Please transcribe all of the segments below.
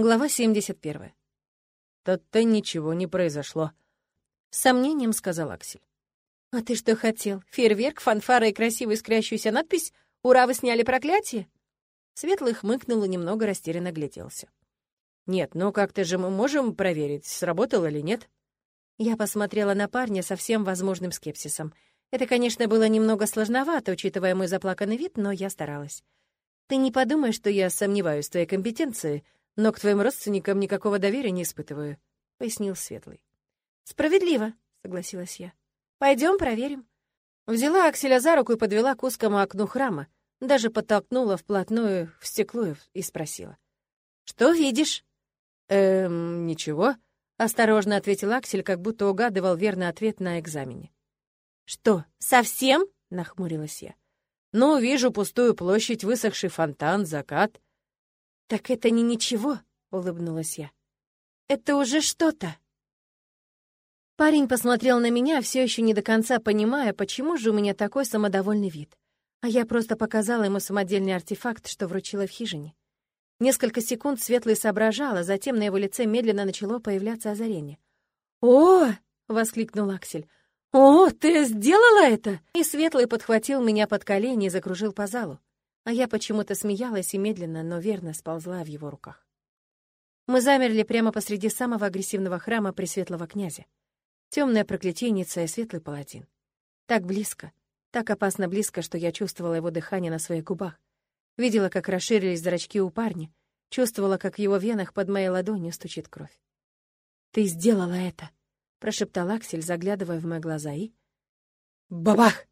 Глава 71. «То-то ничего не произошло», — с сомнением сказал Аксель. «А ты что хотел? Фейерверк, фанфара и красивую искрящуюся надпись «Ура, вы сняли проклятие»?» Светлый хмыкнул и немного растерянно гляделся. «Нет, ну как-то же мы можем проверить, сработало или нет?» Я посмотрела на парня со всем возможным скепсисом. Это, конечно, было немного сложновато, учитывая мой заплаканный вид, но я старалась. «Ты не подумай, что я сомневаюсь в твоей компетенции, но к твоим родственникам никакого доверия не испытываю», — пояснил Светлый. «Справедливо», — согласилась я. Пойдем проверим». Взяла Акселя за руку и подвела к узкому окну храма, даже подтолкнула вплотную в стекло и спросила. «Что видишь?» «Эм, ничего», — осторожно ответил Аксель, как будто угадывал верный ответ на экзамене. «Что, совсем?» — нахмурилась я. «Ну, вижу пустую площадь, высохший фонтан, закат». «Так это не ничего», — улыбнулась я. «Это уже что-то». Парень посмотрел на меня, все еще не до конца понимая, почему же у меня такой самодовольный вид. А я просто показала ему самодельный артефакт, что вручила в хижине. Несколько секунд Светлый соображал, а затем на его лице медленно начало появляться озарение. «О!» — воскликнул Аксель. «О, ты сделала это!» И Светлый подхватил меня под колени и закружил по залу. А я почему-то смеялась и медленно, но верно сползла в его руках. Мы замерли прямо посреди самого агрессивного храма Пресветлого князя. Темная проклятийница и светлый паладин. Так близко, так опасно близко, что я чувствовала его дыхание на своих губах. Видела, как расширились зрачки у парня, чувствовала, как в его венах под моей ладонью стучит кровь. «Ты сделала это!» — прошептал Аксель, заглядывая в мои глаза, и... Бабах!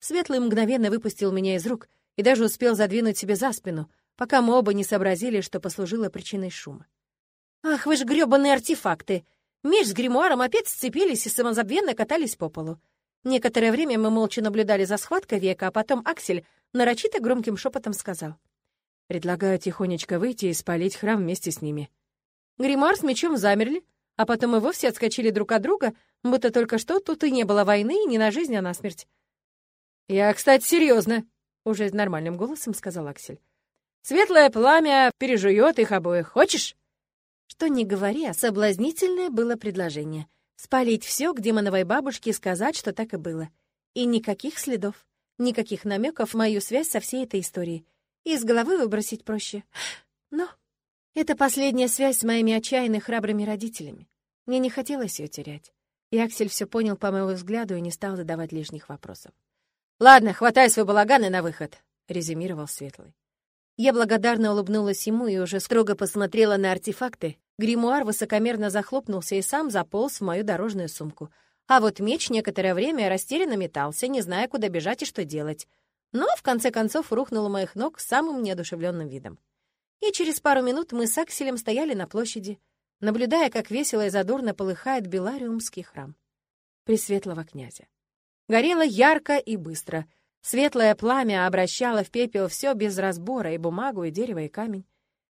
Светлый мгновенно выпустил меня из рук и даже успел задвинуть себе за спину, пока мы оба не сообразили, что послужило причиной шума. «Ах, вы ж грёбаные артефакты! Меч с гримуаром опять сцепились и самозабвенно катались по полу. Некоторое время мы молча наблюдали за схваткой века, а потом Аксель нарочито громким шепотом сказал. «Предлагаю тихонечко выйти и спалить храм вместе с ними». Гримуар с мечом замерли, а потом и вовсе отскочили друг от друга, будто только что тут и не было войны, ни на жизнь, а на смерть. «Я, кстати, серьезно, уже нормальным голосом сказал Аксель. «Светлое пламя пережует их обоих. Хочешь?» Что ни говори, а соблазнительное было предложение. Спалить все к демоновой бабушке и сказать, что так и было. И никаких следов, никаких намеков в мою связь со всей этой историей. Из головы выбросить проще. Но это последняя связь с моими отчаянно храбрыми родителями. Мне не хотелось ее терять. И Аксель все понял по моему взгляду и не стал задавать лишних вопросов. «Ладно, хватай свой балаган и на выход», — резюмировал Светлый. Я благодарно улыбнулась ему и уже строго посмотрела на артефакты. Гримуар высокомерно захлопнулся и сам заполз в мою дорожную сумку. А вот меч некоторое время растерянно метался, не зная, куда бежать и что делать. Но, в конце концов, рухнул у моих ног самым неодушевленным видом. И через пару минут мы с Акселем стояли на площади, наблюдая, как весело и задорно полыхает Белариумский храм Пресветлого князя. Горело ярко и быстро — Светлое пламя обращало в пепел все без разбора, и бумагу, и дерево, и камень.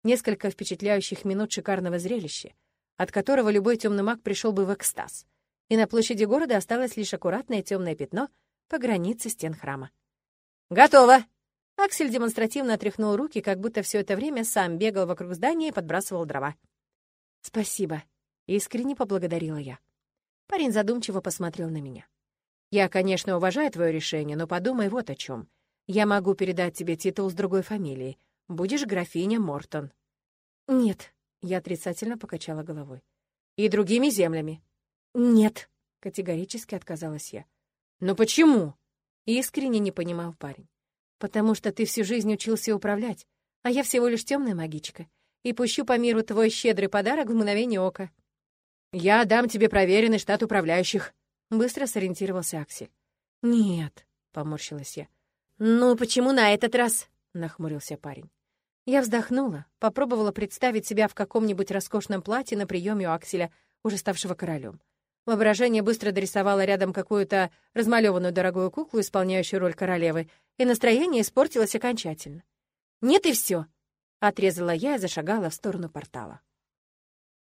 Несколько впечатляющих минут шикарного зрелища, от которого любой темный маг пришел бы в экстаз. И на площади города осталось лишь аккуратное темное пятно по границе стен храма. «Готово!» Аксель демонстративно отряхнул руки, как будто все это время сам бегал вокруг здания и подбрасывал дрова. «Спасибо», — искренне поблагодарила я. Парень задумчиво посмотрел на меня. Я, конечно, уважаю твое решение, но подумай вот о чем. Я могу передать тебе титул с другой фамилией. Будешь графиня Мортон». «Нет», — я отрицательно покачала головой. «И другими землями?» «Нет», — категорически отказалась я. «Но почему?» — искренне не понимал парень. «Потому что ты всю жизнь учился управлять, а я всего лишь темная магичка, и пущу по миру твой щедрый подарок в мгновение ока». «Я дам тебе проверенный штат управляющих», Быстро сориентировался Аксель. «Нет», — поморщилась я. «Ну, почему на этот раз?» — нахмурился парень. Я вздохнула, попробовала представить себя в каком-нибудь роскошном платье на приеме у Акселя, уже ставшего королем. Воображение быстро дорисовало рядом какую-то размалеванную дорогую куклу, исполняющую роль королевы, и настроение испортилось окончательно. «Нет и все, отрезала я и зашагала в сторону портала.